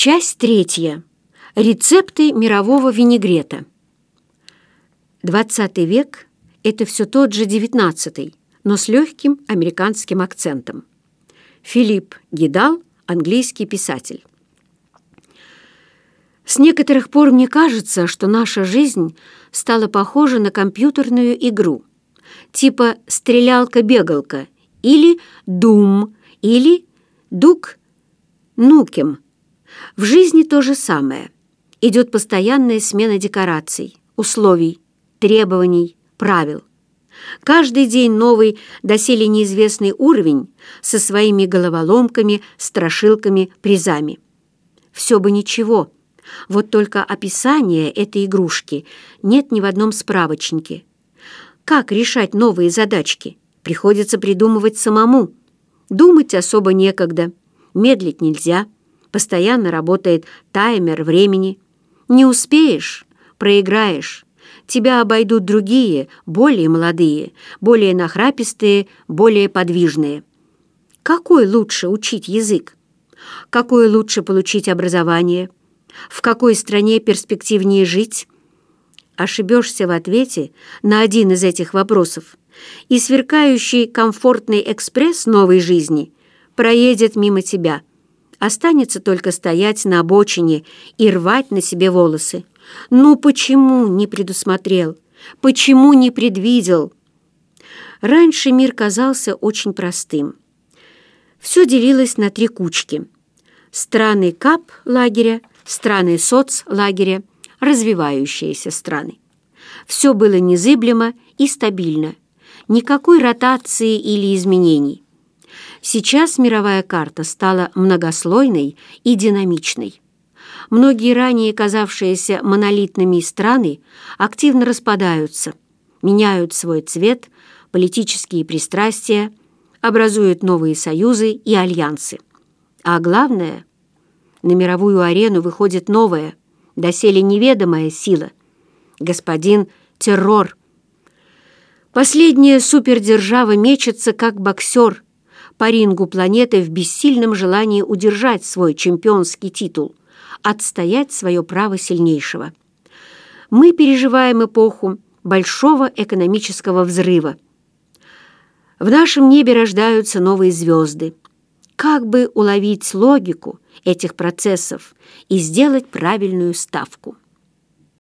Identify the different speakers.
Speaker 1: Часть третья. Рецепты мирового винегрета. 20 век – это все тот же 19 но с легким американским акцентом. Филипп Гидал, английский писатель. С некоторых пор мне кажется, что наша жизнь стала похожа на компьютерную игру, типа «стрелялка-бегалка» или «дум» или «дук нукем». В жизни то же самое. Идет постоянная смена декораций, условий, требований, правил. Каждый день новый, доселе неизвестный уровень со своими головоломками, страшилками, призами. Все бы ничего, вот только описания этой игрушки нет ни в одном справочнике. Как решать новые задачки? Приходится придумывать самому. Думать особо некогда, медлить нельзя, постоянно работает таймер времени. Не успеешь – проиграешь тебя обойдут другие, более молодые, более нахрапистые, более подвижные. Какой лучше учить язык? Какое лучше получить образование? В какой стране перспективнее жить? Ошибешься в ответе на один из этих вопросов, и сверкающий комфортный экспресс новой жизни проедет мимо тебя. Останется только стоять на обочине и рвать на себе волосы. Ну почему не предусмотрел? Почему не предвидел? Раньше мир казался очень простым. Все делилось на три кучки. Страны КАП лагеря, страны соц лагеря, развивающиеся страны. Все было незыблемо и стабильно. Никакой ротации или изменений. Сейчас мировая карта стала многослойной и динамичной многие ранее казавшиеся монолитными страны активно распадаются, меняют свой цвет, политические пристрастия, образуют новые союзы и альянсы. А главное, на мировую арену выходит новая, доселе неведомая сила – господин террор. Последняя супердержава мечется, как боксер, по рингу планеты в бессильном желании удержать свой чемпионский титул отстоять свое право сильнейшего. Мы переживаем эпоху большого экономического взрыва. В нашем небе рождаются новые звезды. Как бы уловить логику этих процессов и сделать правильную ставку?